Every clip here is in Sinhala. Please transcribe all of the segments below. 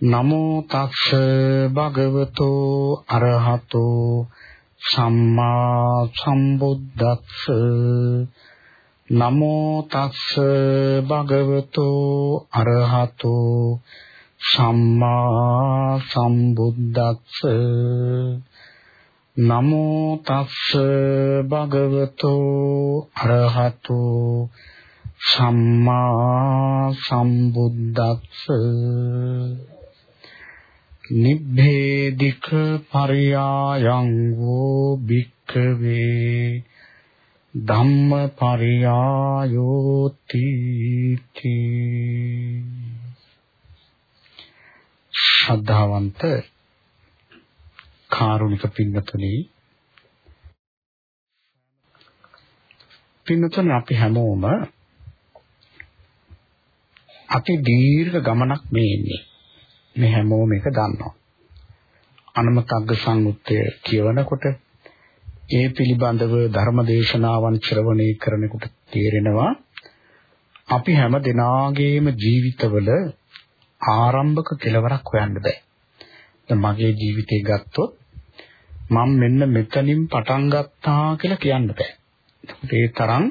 නමෝ තස්ස භගවතෝ අරහතෝ සම්මා සම්බුද්දස්ස. නමෝ තස්ස භගවතෝ අරහතෝ සම්මා සම්බුද්දස්ස. නමෝ තස්ස භගවතෝ අරහතෝ සම්මා සම්බුද්දස්ස. නිබ්බේධික පරියායං වූ භික්ඛවේ ධම්ම පරියායෝති ශ්‍රද්ධාවන්ත කාරුණික පින්වතුනි පින්වතුනි අපි හැමෝම අපි දීර්ඝ ගමනක් මේ ඉන්නේ. මේ හැමෝම එක දන්නවා. අනමතග්ග සංයුත්තය කියවනකොට ඒ පිළිබඳව ධර්ම දේශනාවන් ශ්‍රවණය කරනකොට තේරෙනවා අපි හැම දිනාගේම ජීවිතවල ආරම්භක කෙලවරක් හොයන්න බෑ. දැන් මගේ ජීවිතේ ගත්තොත් මම මෙන්න මෙතනින් පටන් ගත්තා කියලා කියන්න බෑ. ඒ තරම්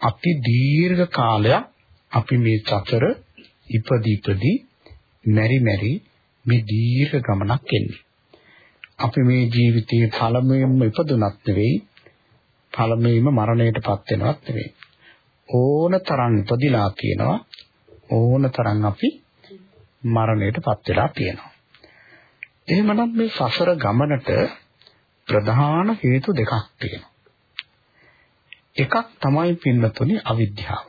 අති දීර්ඝ කාලයක් අපි මේ සතර ඉපදි ඉපදි මෙරි මෙරි මේ දීර්ඝ ගමනක් එන්නේ. අපි මේ ජීවිතයේ පළමුවෙන්ම ඉපදුනත් නෙවෙයි පළමුවෙන්ම මරණයටපත් වෙනවත් නෙවෙයි. ඕන තරම් ඉපදිලා කියනවා ඕන තරම් අපි මරණයටපත් වෙලා තියෙනවා. එහෙමනම් මේ සසර ගමනට ප්‍රධාන හේතු දෙකක් තියෙනවා. එකක් තමයි පින්නතුනි අවිද්‍යාව.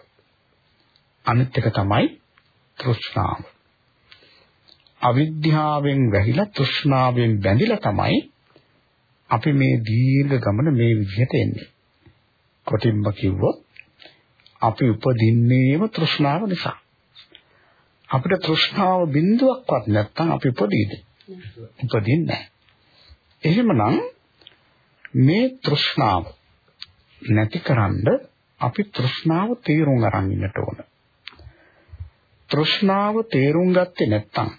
අනිත් එක තමයි තෘෂ්ණාව. අවිද්‍යාවෙන් වැහිලා තෘෂ්ණාවෙන් බැඳිලා තමයි අපි මේ දීර්ඝ ගමන මේ විදිහට එන්නේ. කොටින්ම කිව්වොත් අපි උපදින්නේම තෘෂ්ණාව නිසා. අපිට තෘෂ්ණාව බිඳුවක්වත් නැත්තම් අපි උපදීද? උපදින්නේ නැහැ. එහෙමනම් මේ තෘෂ්ණාව නැතිකරන්න අපි තෘෂ්ණාව තේරුම් අරන් ඉන්නට ඕන. තෘෂ්ණාව තේරුම් ගත්තේ නැත්නම්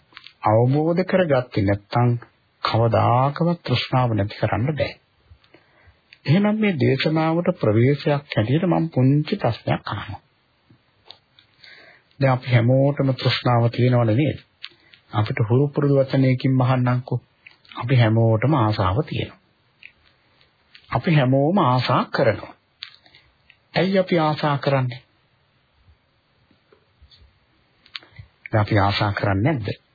අවබෝධ කරගත්තේ නැත්නම් කවදාකවත් තෘෂ්ණාව නැති කරන්න බෑ. එහෙනම් මේ දේශනාවට ප්‍රවේශයක් හැටියට මම පුංචි ප්‍රශ්නයක් අහනවා. දැන් අපි හැමෝටම තෘෂ්ණාව තියෙනවනේ නේද? අපිට හුරු පුරුදු වචනයකින් මහන්නම්කෝ. අපි හැමෝටම ආසාව තියෙනවා. අපි හැමෝම ආසා කරනවා. ඇයි අපි ආසා කරන්නේ? අපි ආසා කරන්නේ නැද්ද?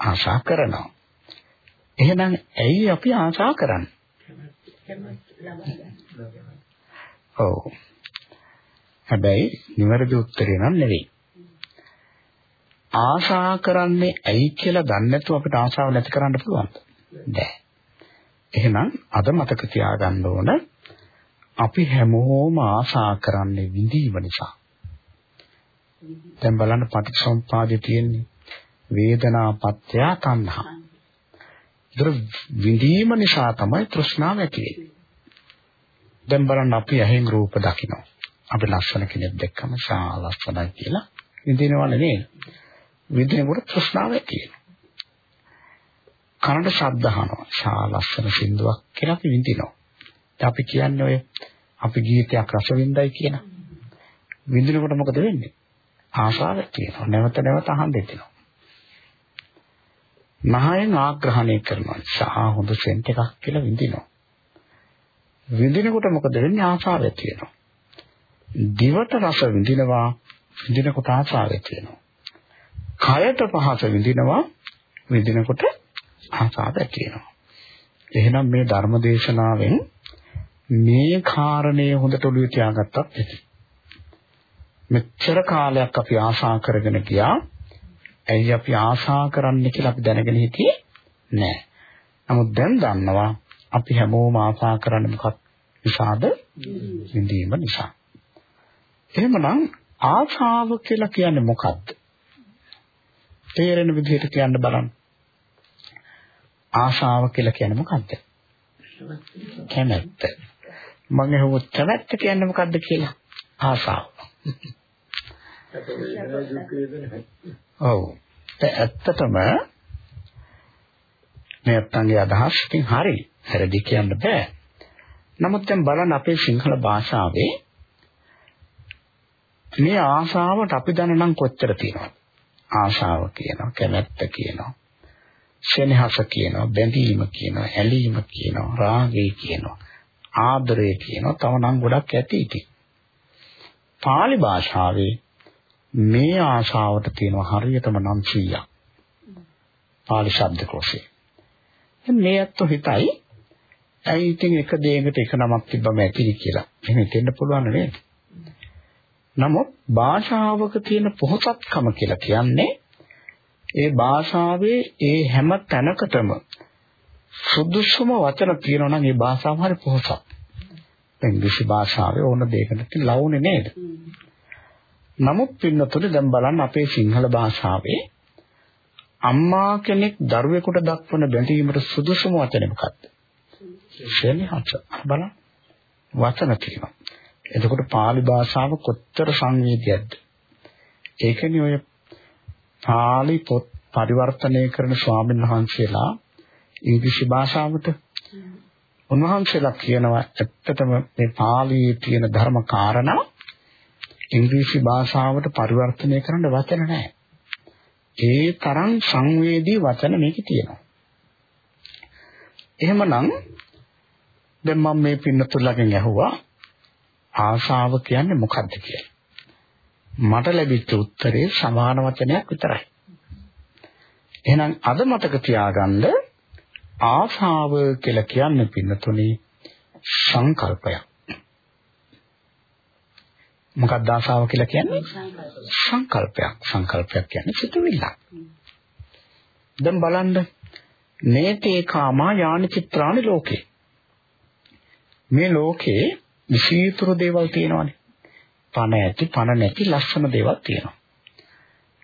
ආශා කරනවා. එහෙනම් ඇයි අපි ආශා කරන්නේ? ඔව්. හැබැයි නිවැරදි උත්තරේ නම් නෙවෙයි. ආශා කරන්නේ ඇයි කියලා දන්නේ නැතුව අපිට ආශාව නැති කරන්න පුළුවන්ද? බැහැ. එහෙනම් අද මතක තියාගන්න ඕන අපි හැමෝම ආශා කරන්නේ විඳීම නිසා. දැන් බලන්න පටිච්චසමුපාදයේ තියෙන්නේ වේදනා පත්‍ය තණ්හා. ඒතර විඳීම නිසා තමයි තෘෂ්ණාව ඇති වෙන්නේ. දැන් බලන්න අපි ඇහෙන් රූප දකිනවා. අපි ලස්සන කෙනෙක් දැක්කම සා ලස්සනයි කියලා විඳිනවනේ නේද? විඳිනකොට තෘෂ්ණාව ඇති වෙනවා. කනට ශබ්ද අහනවා. සා ලස්සන සින්දුවක් කියලා අපි විඳිනවා. අපි කියන්නේ ඔය අපි ගීතයක් රස විඳයි කියන. විඳිනකොට මොකද වෙන්නේ? ආශාව තියෙනවා. නැවත නැවත අහන්න දෙනවා. නහයෙන් ආග්‍රහණය කරනවා. සා හොඳ සෙන්ට් එකක් කියලා විඳිනවා. විඳිනකොට මොකද වෙන්නේ? ආශාව ඇති වෙනවා. දිවට රස විඳිනවා. විඳිනකොට ආශාව ඇති වෙනවා. කයට පහස විඳිනවා. විඳිනකොට ආශාව ඇති වෙනවා. එහෙනම් මේ ධර්ම දේශනාවෙන් මේ කාරණය හොඳට ඔළුවේ තියාගත්තත් ඇති. මෙච්චර කාලයක් අපි ආශා කරගෙන ගියා ඇයි අපි ආශා කරන්නේ කියලා අපි දැනගෙන හිටියේ නෑ. නමුත් දැන් දන්නවා අපි හැමෝම ආශා කරන්නේ මොකක් නිසාද? විඳීම නිසා. එහෙමනම් ආශාව කියලා කියන්නේ මොකක්ද? තේරෙන විදිහට කියන්න බලන්න. ආශාව කියලා කියන්නේ මොකක්ද? කැමැත්ත. මම අහුවොත් කැමැත්ත කියන්නේ මොකක්ද කියලා? ආශාව. ඔව්. ඇත්තටම මේ නැත්තන්ගේ අදහස් ඉතින් හරි. හැරදි කියන්න බෑ. නමුත් දැන් බලන්න අපේ සිංහල භාෂාවේ මේ ආශාවට අපි දැන නම් කොච්චර තියෙනවද? ආශාව කියනවා, කැමැත්ත කියනවා. සෙනෙහස කියනවා, බැඳීම කියනවා, ඇලීම කියනවා, රාගය කියනවා, ආදරය කියනවා. තව නම් ගොඩක් ඇති ඉතින්. pāli භාෂාවේ මේ ආශාවට තියෙන හරියටම නම් 100ක්. pāli ශබ්දකෝෂේ. මේ අත්තු හිතයි ඇයි ඉතින් එක දෙයකට එක නමක් තිබ්බම ඇතිරි කියලා. එහෙම හිතෙන්න පුළුවන් නේද? නමුත් භාෂාවක තියෙන පොහසත්කම කියලා කියන්නේ ඒ භාෂාවේ ඒ හැම තැනකටම සුදුසුම වචන තියෙනවා නම් ඒ භාෂාව හරි පොහසත්. ඉංග්‍රීසි භාෂාවේ ඕන දෙයකට ලවුනේ නේද? නමුත් පින්නතුනේ දැන් බලන්න අපේ සිංහල භාෂාවේ අම්මා කෙනෙක් දරුවෙකුට දක්වන බැඳීමට සුදුසුම වචනේ මොකක්ද? ශෙනෙහස. බලන්න වචන තියෙනවා. එතකොට pāli භාෂාව කොච්චර සංවේදීයක්ද? ඒකනේ ඔය pāli පොත් පරිවර්තනය කරන ස්වාමීන් වහන්සේලා ඉංග්‍රීසි භාෂාවට උන්වහන්සේලා කියනවා ඇත්තටම මේ පාළියේ තියෙන ධර්ම කාරණා ඉංග්‍රීසි භාෂාවට පරිවර්තනය කරන්න වචන නැහැ. ඒ තරම් සංවේදී වචන මේකේ තියෙනවා. එහෙමනම් දැන් මම මේ පින්නතුල්ලගෙන් ඇහුවා ආශාව කියන්නේ මොකක්ද කියලා. මට ලැබිච්ච උත්තරේ සමාන වචනයක් විතරයි. එහෙනම් අද මතක තියාගන්න ආශාව කියලා කියන්නේ පින්නතුනේ සංකල්පයක්. මොකක්ද ආශාව කියලා කියන්නේ? සංකල්පයක්. සංකල්පයක් කියන්නේ සිතුවිල්ලක්. දැන් බලන්න නේතේ කාමා යානි චිත්‍රානි ලෝකේ. මේ ලෝකේ විශේෂතර දේවල් තියෙනවානේ. පණ ඇති, පණ නැති ලස්සන දේවල් තියෙනවා.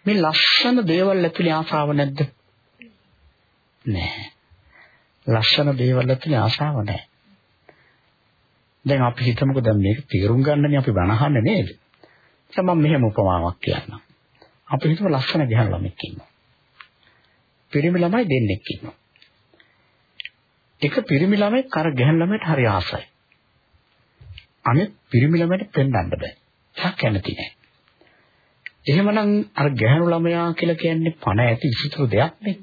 මේ ලස්සන දේවල් ඇතුලේ ආශාව නැද්ද? නැහැ. ලස්සන දේවල් ඇතුලේ ආශාව නැහැ. දැන් අපි හිතමුකෝ දැන් මේක තේරුම් ගන්නනේ අපි බනහන්නේ නේද? දැන් මම මෙහෙම උපමාවක් කියන්නම්. අපි හිතමු ලස්සන ගැහණු ළමෙක් ඉන්නවා. පිරිමි ළමයි දෙන්නෙක් ඉන්නවා. එක පිරිමි ළමෙක් අර ගැහණු ළමයට හරි ආසයි. අනිත් පිරිමි ළමයට පෙන්වන්න බෑ. එයා කැමති නෑ. එහෙමනම් අර ගැහණු ළමයා කියලා කියන්නේ පණ ඇති විසිතුරු දෙයක් නේ.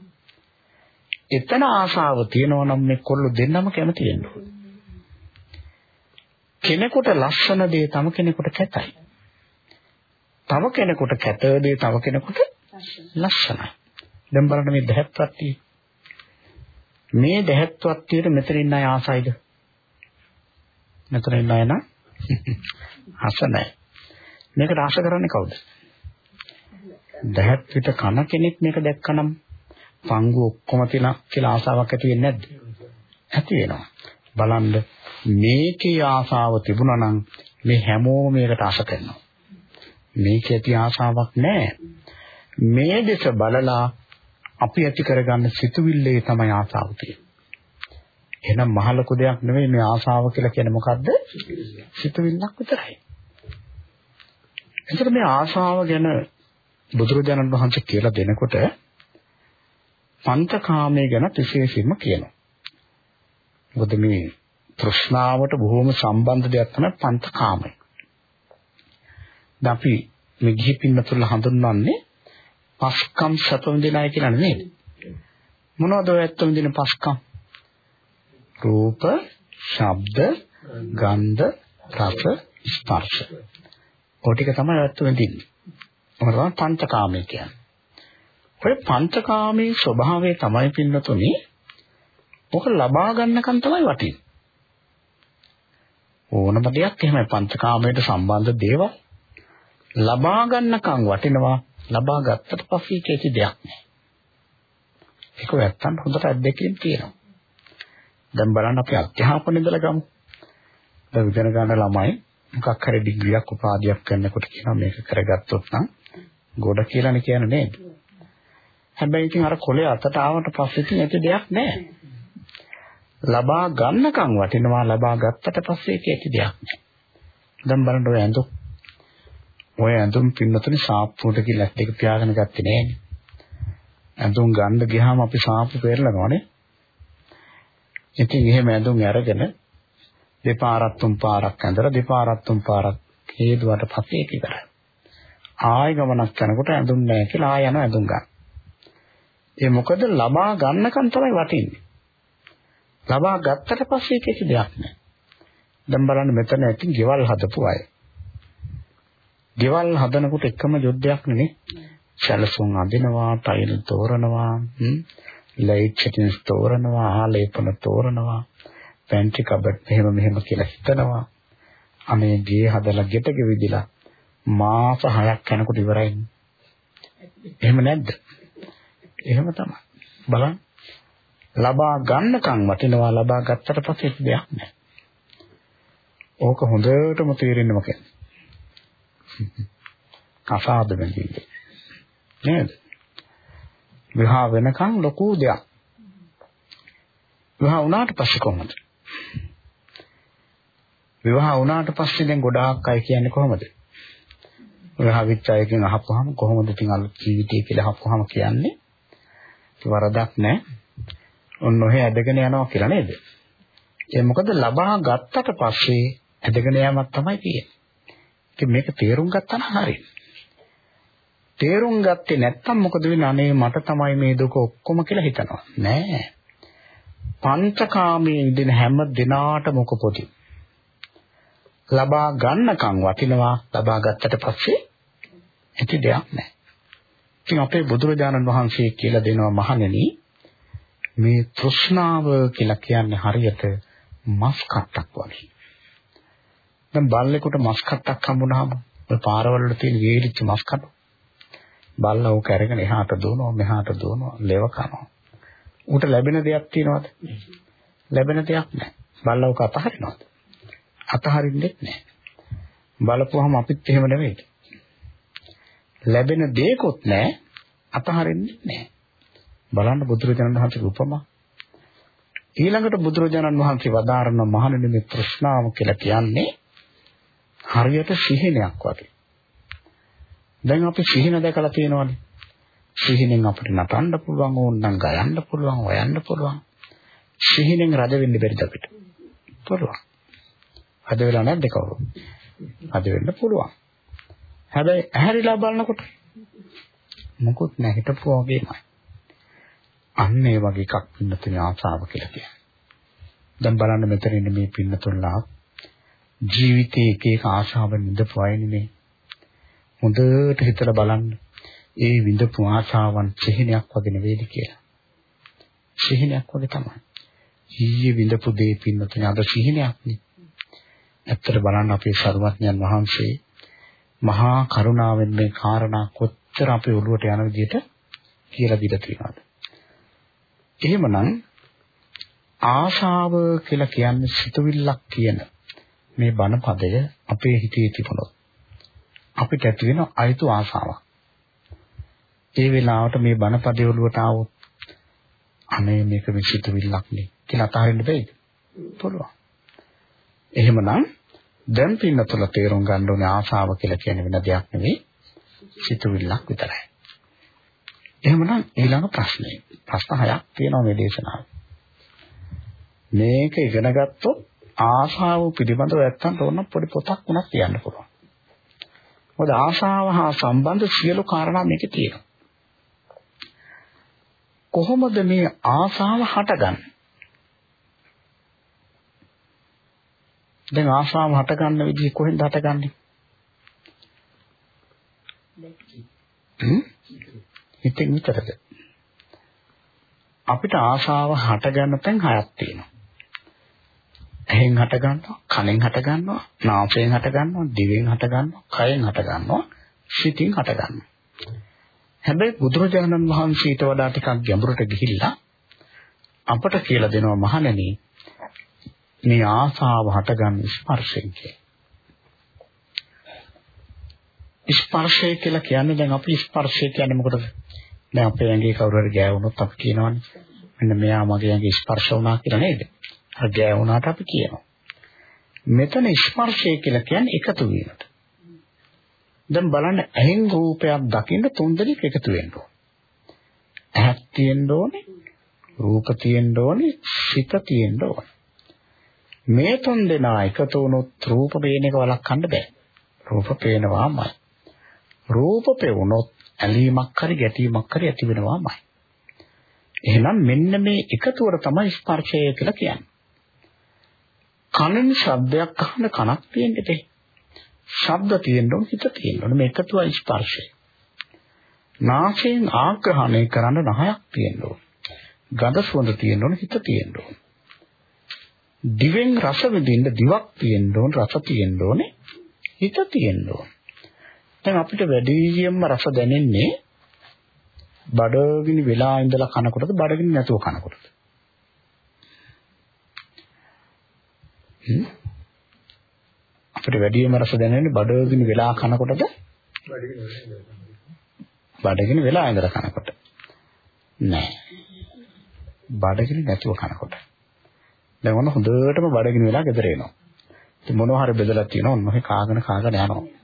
එතන ආසාව තියෙනවා නම් මේ කොල්ල දෙන්නම කැමති වෙන්න කෙනෙකුට ලස්සන දේ තම කෙනෙකුට කැතයි. තව කෙනෙකුට කැත දේ තව කෙනෙකුට ලස්සනයි. දැන් බලන්න මේ දෙහත්පත්ටි. මේ දෙහත්පත්ටියට මෙතන ඉන්න අය ආසයිද? මෙතන ඉන්න අය නම් ආස නැහැ. මේකට ආශ කරන්නේ කවුද? දැහත් පිට කන කෙනෙක් මේක දැක්කනම් පංගු ඔක්කොම තියලා කියලා ආසාවක් ඇති වෙන්නේ නැද්ද? ඇති වෙනවා. බලන්න මේකේ ආසාව තිබුණා නම් මේ හැමෝම මේකට ආශ කරනවා. මේකේ ඇති ආසාවක් නැහැ. මේ දෙස බලලා අපි ඇති කරගන්න සිතුවිල්ලේ තමයි ආසාව තියෙන්නේ. එහෙනම් මහ ලොකු දෙයක් නෙවෙයි මේ ආසාව කියලා කියන්නේ මොකද්ද? සිතුවිල්ලක් විතරයි. එතකොට මේ ආසාව ගැන බුදුරජාණන් වහන්සේ කියලා දෙනකොට පංචකාමයේ ගැන විශේෂයෙන්ම කියනවා. මොකද මේ තෘෂ්ණාවට බොහොම සම්බන්ධ දෙයක් තමයි පංචකාමය. දැන් අපි මේ ගිහි පින්නතුල හඳුන්වන්නේ පස්කම් සත විඳිනයි කියලා නෙමෙයි. මොනවද ඔය ඇත්ත විඳින පස්කම්? රූප, ශබ්ද, ගන්ධ, රස, ස්පර්ශ. ඔය ටික තමයි ඇත්ත විඳින්නේ. මොකද පංචකාමය කියන්නේ. ඔය පංචකාමයේ ස්වභාවය තමයි පින්නතුනේ ඔක ලබා ගන්නකන් තමයි වටින්නේ. ඕනම දෙයක් එහෙමයි පංචකාමයට සම්බන්ධ දේවල් ලබා ගන්නකන් වටිනවා ලබා ගත්තට පස්සේ කිසි දෙයක් නැහැ. ඒක වැත්තන් හොඳට අත්දැකීම් තියෙනවා. දැන් බලන්න අපි අධ්‍යාපනයේ ඉඳලා ගමු. දැන් ඉගෙන ගන්න ළමයි මොකක් හරි ඩිග්‍රියක් උපාධියක් කරනකොට කියනවා මේක කරගත්තොත් නම් ගොඩ කියලානේ කියන්නේ නේද? හැබැයි ඉතින් අර කොලේ අතට ආවට පස්සේ ඉතින් ඒක දෙයක් නැහැ. ලබා ගන්නකම් වටිනවා ලබා ගත්තට පස්සේ ඒක ඇති දෙයක් නෑ. දැන් බලන්න ඔය ඇඳුම්. ඔය ඇඳුම් පින්නතුනේ සාප්පුවට කියලා දෙක පියාගෙන ගත්තේ නෑනේ. ඇඳුම් ගන්න ගියාම අපි සාප්පු පෙරලනවානේ. ඉතින් එහෙම ඇඳුම් අරගෙන දෙපාරක් තුන් පාරක් ඇඳලා දෙපාරක් තුන් පාරක් හේදුවට පස්සේ ඒක ඉවරයි. ආය ගමනක් යනකොට ඇඳුම් නැහැ කියලා ආය යන ඇඳුම් ගන්න. ඒ මොකද ලබා ගන්නකන් තමයි වටින්නේ. ලබා ගත්තට පස්සේ කිසි දෙයක් නැහැ. දැන් බලන්න මෙතන ඇති ගෙවල් හදපු අය. ගෙවල් හදනකොට එකම යුද්ධයක් නෙමෙයි. සැලසුම් අඳිනවා, ටයිල් තෝරනවා, ලයිට් සෙටින්ස් තෝරනවා, ආලේපන තෝරනවා, පැන්ට්‍රි කබඩ් මෙහෙම මෙහෙම කියලා හිතනවා. අනේ ගේ හදලා ගෙට ගෙවිදිලා මාස 6ක් යනකොට ඉවරයි. එහෙම නැද්ද? එහෙම තමයි. බලන්න. ලබා ගන්නකම් වටිනවා ලබා ගත්තට පස්සේ දෙයක් නැහැ. ඕක හොඳටම තේරෙන්න මොකද? කසාද බැඳින්නේ. නේද? විවාහ වෙනකන් ලොකු දෙයක්. විවාහ වුණාට පස්සේ කොහොමද? විවාහ වුණාට පස්සේ දැන් ගොඩාක් අය කියන්නේ කොහොමද? විවාහ වෙච්ච අයගෙන් අහපුවාම කොහොමද ඉතින් අලුත් ජීවිතය කියලා අහපුවාම කියන්නේ වරදක් නැහැ. ඔන්න ඔහෙ ඇදගෙන යනවා කියලා නේද? ඒ මොකද ලබා ගත්තට පස්සේ ඇදගෙන යamak තමයි තියෙන්නේ. ඉතින් මේක තේරුම් ගත්තා නම් හරියි. තේරුම් ගත්තේ නැත්තම් මොකද වෙන්නේ? අනේ මට තමයි මේ දුක ඔක්කොම කියලා හිතනවා. නෑ. පංචකාමයේ ඉඳින හැම දිනාට මොක පොදි. ලබා ගන්නකම් වටිනවා. ලබා ගත්තට පස්සේ ඇති දෙයක් නෑ. ඉතින් අපේ බුදුරජාණන් වහන්සේ කියලා දෙනවා මහණෙනි මේ තෘෂ්ණාව කියලා කියන්නේ හරියට මස් කට්ටක් වගේ. දැන් බල්ලෙකුට මස් කට්ටක් හම්බුනහම ඔය පාරවල වල තියෙන වේලිච්ච මස් කටු බල්ලා ඌක අරගෙන එහාට දුවනවා මෙහාට දුවනවා ලෙව කනවා. ඌට ලැබෙන දෙයක් තියනවද? ලැබෙන දෙයක් නැහැ. බල්ලා ඌක අතහරිනවද? අතහරින්නෙත් නැහැ. බලපුවහම අපිත් එහෙම නෙවෙයි. ලැබෙන දෙයක්වත් නැහැ අතහරින්නෙත් නැහැ. බලන්න බුදුරජාණන් වහන්සේගේ උපමා. ඊළඟට බුදුරජාණන් වහන්සේ වදාරන මහණෙනි මේ තෘෂ්ණාව කියලා කියන්නේ හරියට සිහිනයක් වගේ. දැන් අපි සිහින දැකලා තියෙනවානේ. සිහිනෙන් අපිට නටන්න පුළුවන් ඕනනම් ගයන්න පුළුවන් හොයන්න පුළුවන්. සිහිනෙන් රජ වෙන්න බැරිද අපිට? පුළුවන්. රජ වෙලා නැද්ද කවුරු? රජ වෙන්න පුළුවන්. හැබැයි ඇහැරිලා බලනකොට මොකුත් නැහැ හිටපු වගේමයි. අන්න ඒ වගේ එකක් පින්නතුනේ ආසාව කියලා කියන්නේ. දැන් බලන්න මෙතන ඉන්න මේ පින්නතුල්ලා ජීවිතේ එක එක ආශාවෙන් ඉඳපු අය නෙමෙයි. හොඳට හිතලා බලන්න. ඒ විඳපු ආශාවන් සිහිනයක් වගේ නෙවෙයිද කියලා. සිහිනයක් වගේ තමයි. ඊයේ විඳපු දේ පින්නතුනේ අද සිහිනයක් නේ. ඇත්තට බලන්න අපේ සරුවඥන් වහන්සේ මහා කරුණාවෙන් මේ කාරණා කොච්චර අපේ ඔළුවට යන විදිහට කියලා දීලා තියෙනවද? එහෙමනම් ආශාව කියලා කියන්නේ සිතුවිල්ලක් කියන මේ බණ පදය අපේ හිතේ තිබුණොත් අපිට ඇති වෙන අයිතු ආසාවක්. ඒ වෙලාවට මේ බණපදේ ඔළුවට ආවොත් අනේ මේක විසිතුවිල්ලක් නේ කියලා අතහරින්න බෑද? පුළුවන්. එහෙමනම් දැන් පින්නතුල තේරුම් ගන්න ඕනේ ආසාව කියලා කියන වෙන දෙයක් නෙවෙයි සිතුවිල්ලක් විතරයි. එහෙමනම් ඊළඟ ප්‍රශ්නේ. ප්‍රශ්න හයක් තියෙනවා මේ දේශනාවේ. මේක ඉගෙන ගත්තොත් ආශාව පිළිබඳව නැත්තම් ඕන පොඩි පොතක් උනත් කියන්න පුළුවන්. මොකද ආශාව හා සම්බන්ධ සියලු කාරණා මේකේ තියෙනවා. කොහොමද මේ ආශාව හටගන්නේ? දැන් ආශාව හටගන්න විදිහ කොහෙන්ද හටගන්නේ? හ්ම්? හිතෙන් විතරද? අපිට ආශාව හටගන්න තැන් හයක් තියෙනවා. ඇහෙන් හට ගන්නවා, කනෙන් හට ගන්නවා, නාසයෙන් හට ගන්නවා, දිවෙන් හට ගන්නවා, කයෙන් හට ගන්නවා, සිතින් හට ගන්නවා. හැබැයි බුදුරජාණන් වහන්සේ ඊට වඩා ටිකක් ගැඹුරට ගිහිල්ලා අපට කියලා දෙනවා මහණෙනි මේ ආසාව හටගන්න ස්පර්ශයෙන් ස්පර්ශය කියලා කියන්නේ දැන් අපි ස්පර්ශය කියන්නේ මොකටද? දැන් අපේ ඇඟේ කවුරු හරි ගෑවුනොත් අපි කියනවනේ මෙන්න මෙයා මගේ ඇඟේ ස්පර්ශ වුණා කියලා නේද? අර ගෑවුනාට අපි කියනවා. මෙතන ස්පර්ශය කියලා කියන්නේ එකතු වීමට. දැන් බලන්න ඇහෙන් රූපයක් දකින්න තුන් දෙනෙක් එකතු වෙන්න ඕන. ඇහක් තියෙන්න ඕනේ, රූප තියෙන්න ඕනේ, සිත තියෙන්න ඕනේ. මේ තුන් දෙනා එකතු වුණොත් රූප පේන එක වළක්වන්න බෑ. රූප පේනවාමයි. රූප පෙවුනොත් ඇලීමක් හරි ගැටීමක් හරි ඇති වෙනවාමයි. එහෙනම් මෙන්න මේ එකතුවර තමයි ස්පර්ශය කියලා කියන්නේ. කනෙන් ශබ්දයක් අහන කනක් තියෙන්නේ ශබ්ද තියෙන්න ඕන හිත තියෙන්න ඕන මේ එකතුවයි ස්පර්ශය. නාසයෙන් ආග්‍රහණය කරන්න නහයක් තියෙන්න ඕන. ගඳ සුවඳ තියෙන්න ඕන හිත තියෙන්න ඕන. දිවෙන් රස විඳින්න දිවක් තියෙන්න ඕන රස තියෙන්න ඕනේ හිත තියෙන්න ඕන. දැන් අපිට වැඩියෙන්ම රස දැනෙන්නේ බඩගිනි වෙලා ඉඳලා කනකොටද බඩගිනි නැතුව කනකොටද? අපිට වැඩියෙන්ම රස දැනෙන්නේ බඩගිනි වෙලා කනකොටද? බඩගිනි වෙලා ඉඳලා කනකොට. නෑ. බඩගිනි නැතුව කනකොට. දැන් ඔන්න හොඳටම බඩගිනි වෙලා ගෙදර එනවා. ඉතින් මොනවා හරි බෙදලා තියෙනවා ඔන්න ඔහේ කාගෙන කාගෙන යනවා.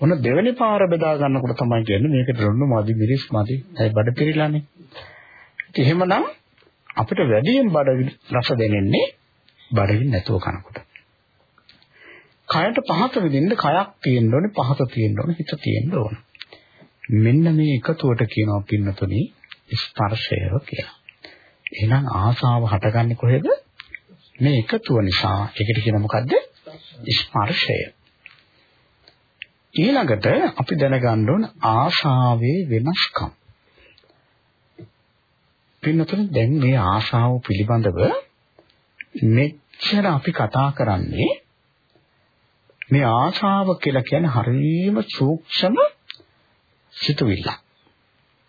ඔන්න දෙවෙනි පාර බෙදා ගන්නකොට තමයි කියන්නේ මේකට රොන්නු මදි මිරිස් මදි. ඒ බඩ පිරීලානේ. ඉතින් එහෙමනම් අපිට වැඩියෙන් බඩ රස දැනෙන්නේ බඩගින් නැතුව කනකොට. කයට පහත විදින්න කයක් තියෙන්න ඕනේ පහත තියෙන්න ඕනේ හිත තියෙන්න ඕනේ. මෙන්න මේ එකතුවට කියනවා පින්නතුනි ස්පර්ශය කියලා. එහෙනම් ආසාව හටගන්නේ කොහෙද? මේ එකතුව නිසා. ඒකට කියන මොකද්ද? ස්පර්ශය. ඊළඟට අපි දැනගන්න ඕන ආශාවේ වෙනස්කම්. පින්නතුනි දැන් මේ ආශාව පිළිබඳව මෙච්චර අපි කතා කරන්නේ මේ ආශාව කියලා කියන්නේ හරිම සූක්ෂම සිතුවිල්ල.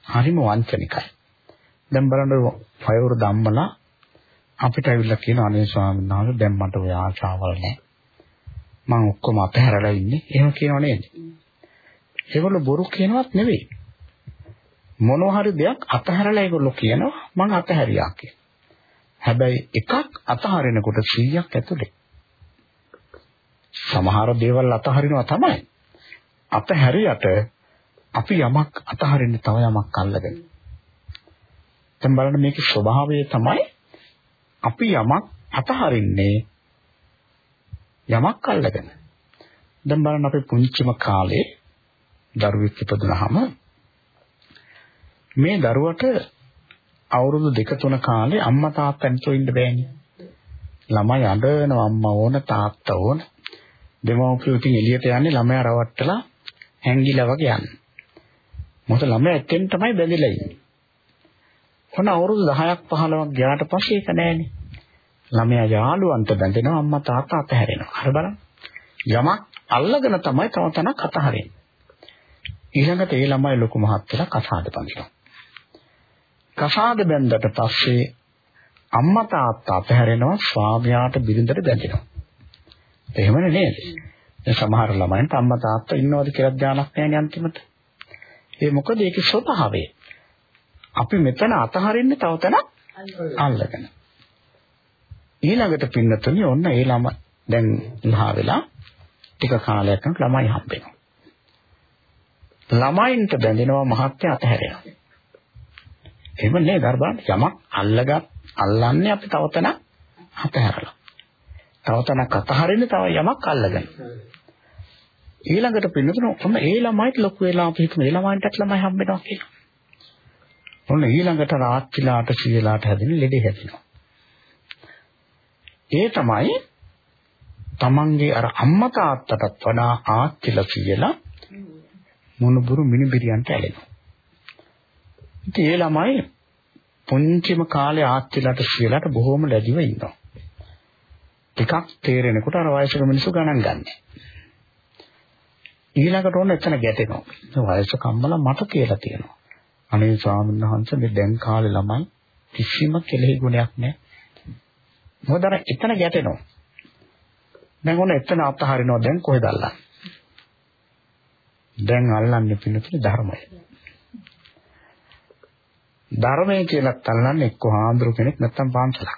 හරිම වංචනිකයි. දැන් බලන්න වයවරු ධම්මලා අපිට ඇවිල්ලා කියන අනේ ස්වාමීන් වහන්සේ දැන් මට ඔය ආශාවල් නැහැ. මම ඔක්කොම අතහැරලා ඉන්නේ. එහෙම කියනව නේද? ඒගොල්ලෝ බොරු කියනවත් නෙවෙයි. මොනවා හරි දෙයක් අතහැරලා ඒගොල්ලෝ කියනවා මම අතහැරියා කියලා. හැබැයි එකක් අතහරිනකොට 100ක් ඇතුලේ. සමහර දේවල් අතහරිනවා තමයි. අතහැරියට අපි යමක් අතහරින්න තව යමක් අල්ලගෙන. දැන් බලන්න මේකේ ස්වභාවය තමයි අපි යමක් අතහරින්නේ යමක් අල්ලගෙන. දැන් බලන්න අපි පුංචිම කාලේ දරුවෙක් ඉපදුනහම මේ දරුවට අවුරුදු දෙක තුන කාලේ අම්මා තාත්තා නැතුව ඉන්න බෑනේ. ළමයි අඬනවා අම්මා ඕන තාත්තා ඕන. දෙමව්පියෝ ඉතින් එළියට යන්නේ ළමයා රවට්ටලා හැංගිලා වගේ යන්නේ. මොකද ළමයා එතෙන් තමයි බැඳිලා ඉන්නේ. කොන අවුරුදු 10ක් 15ක් ගියාට පස්සේ ඒක නෑනේ. ළමයා යාළුවන්ට බැඳෙනවා අම්මා තාත්තා අතහැරෙනවා. අර බලන්න. යමක් අල්ලගෙන තමයි තව තැනක් අතහරින්නේ. ඊළඟට ඒ ළමයි ලොකු මහත් වෙලා කසාද බඳිනවා. කසාද බැඳලා පස්සේ අම්මා තාත්තා අතහැරෙනවා ස්වාමියාට බිරිඳට බැඳෙනවා. එහෙමනේ නේද? දැන් සමහර ළමයින්ට අම්මා තාත්තා ඉන්නවද කියලා ඥානක් නැහැ අන්තිමට. ඒ මොකද ඒකේ ස්වභාවය. අපි මෙතන අතහරින්නේ තව තැනක් අල්ලගෙන. ඊළඟට පින්නතුනි ඔන්න ඒ ළම දැන් මහා වෙලා ටික කාලයක් යනකොට ළමයි හම්බෙනවා. ළමයින්ට බැඳෙනවා මහත්ය අතහැරෙනවා. එහෙම නේද අර බලන්න යමක් අල්ලගත් අල්ලන්නේ අපි තව තැනක් අතහැරලා. තව තැනක් අතහරින්නේ තව යමක් අල්ලගෙන. ඊළඟට පින්නතුන ඔන්න ඒ ළමයිට ලොකු වෙලා අපි හිතමු ඒ ළමයින්ටත් ළමයි හම්බෙනවා කියලා. ඔන්න ඊළඟට රාත්‍රිලාට සීලාට හැදෙන ලෙඩේ හැදෙනවා. ඒ තමයි තමන්ගේ අර අම්මා තාත්තටත් වඩා ආච්චිලා කියලා මොනුබුරු මිනිබිරියන්ට ඇලෙනවා. ඉතින් ඒ ළමයි පුංචිම කාලේ ආච්චිලාට සීලාට බොහොම ලැබිව ඉන්නවා. ටිකක් තේරෙනකොට අර වයසක මිනිස්සු ගණන් ගන්නෑ. ඊළඟට ඕන එතන ගැටෙනවා. වයස කම්මලා මට කියලා තියෙනවා. අනේ ස්වාමීන් වහන්සේ මේ දැන් කාලේ ළමයි කිසිම කෙලෙහි ගුණයක් නැහැ. මොකද අර එතන ගැටෙනවා. දැන් ඕන එතන අතහරිනවා දැන් කොහෙද අල්ලන්නේ? දැන් අල්ලන්නේ පිළිතුරු ධර්මය. ධර්මය කියලා අල්ලන්නේ එක්ක හාමුදුරු කෙනෙක් නැත්නම් පාන්සලක්.